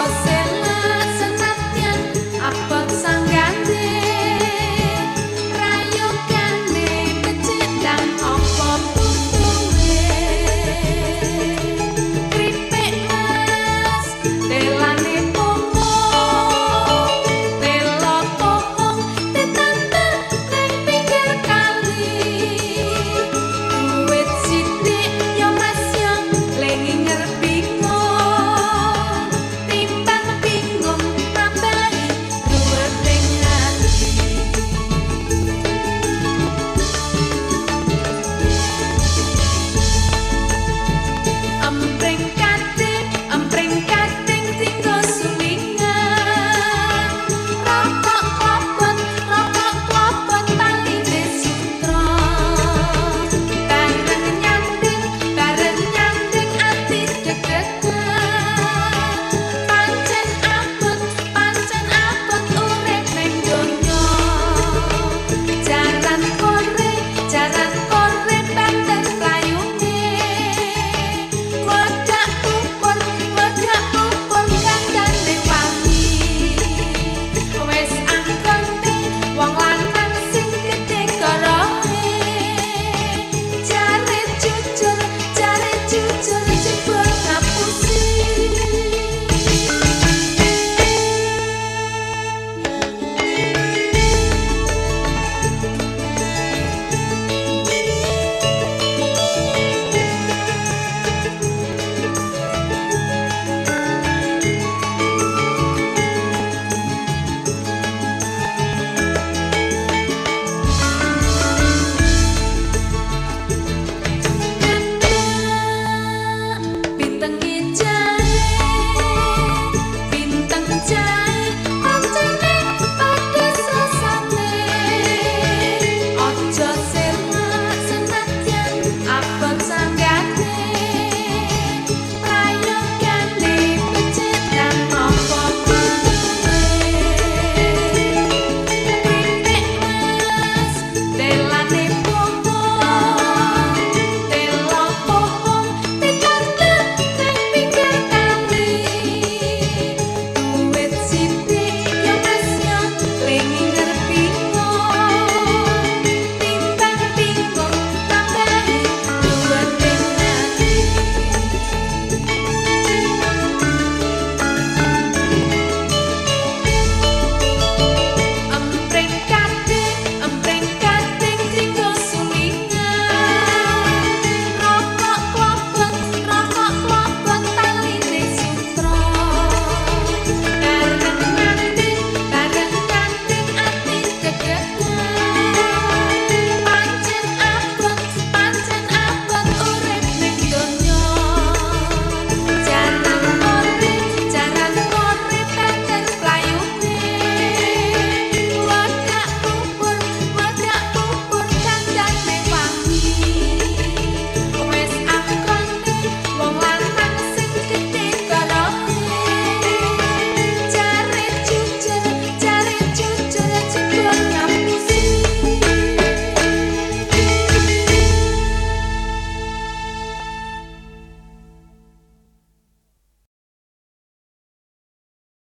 você.